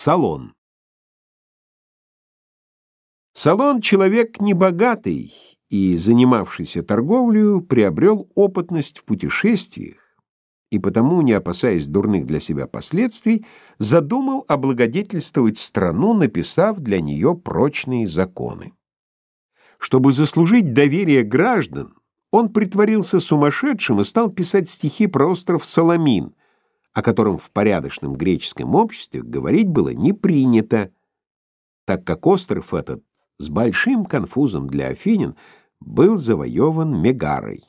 Салон. Салон — человек небогатый и, занимавшийся торговлею, приобрел опытность в путешествиях и потому, не опасаясь дурных для себя последствий, задумал облагодетельствовать страну, написав для нее прочные законы. Чтобы заслужить доверие граждан, он притворился сумасшедшим и стал писать стихи про остров Саламин, о котором в порядочном греческом обществе говорить было не принято, так как остров этот с большим конфузом для афинян был завоеван Мегарой.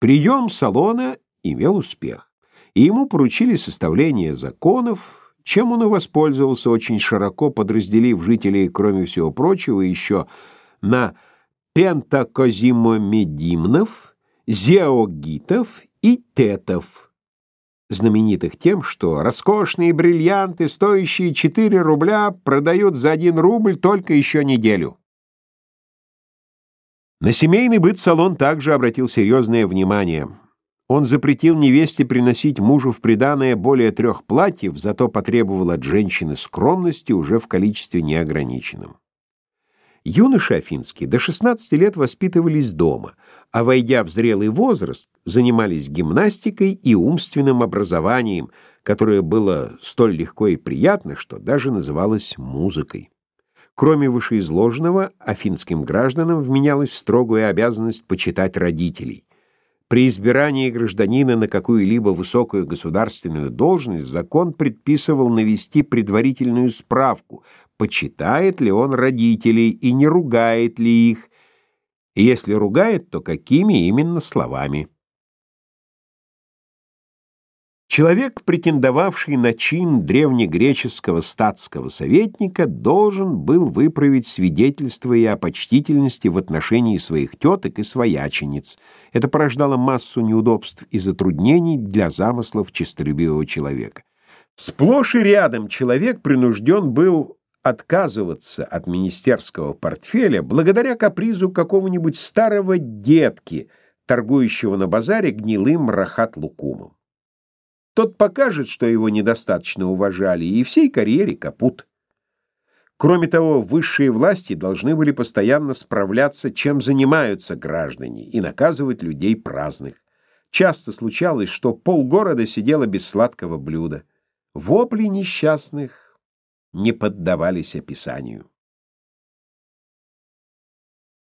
Прием салона имел успех, и ему поручили составление законов, чем он и воспользовался очень широко, подразделив жителей, кроме всего прочего, еще на пентакозимомедимнов, зеогитов и тетов, знаменитых тем, что роскошные бриллианты, стоящие 4 рубля, продают за 1 рубль только еще неделю. На семейный быт салон также обратил серьезное внимание. Он запретил невесте приносить мужу в приданое более трех платьев, зато потребовал от женщины скромности уже в количестве неограниченном. Юноши афинские до 16 лет воспитывались дома, а, войдя в зрелый возраст, занимались гимнастикой и умственным образованием, которое было столь легко и приятно, что даже называлось музыкой. Кроме вышеизложенного, афинским гражданам вменялась в строгую обязанность почитать родителей. При избирании гражданина на какую-либо высокую государственную должность закон предписывал навести предварительную справку, почитает ли он родителей и не ругает ли их, и если ругает, то какими именно словами. Человек, претендовавший на чин древнегреческого статского советника, должен был выправить свидетельство и о почтительности в отношении своих теток и своячениц. Это порождало массу неудобств и затруднений для замыслов честолюбивого человека. Сплошь и рядом человек принужден был отказываться от министерского портфеля благодаря капризу какого-нибудь старого детки, торгующего на базаре гнилым рахат-лукумом. Тот покажет, что его недостаточно уважали, и всей карьере капут. Кроме того, высшие власти должны были постоянно справляться, чем занимаются граждане, и наказывать людей праздных. Часто случалось, что полгорода сидело без сладкого блюда. Вопли несчастных не поддавались описанию.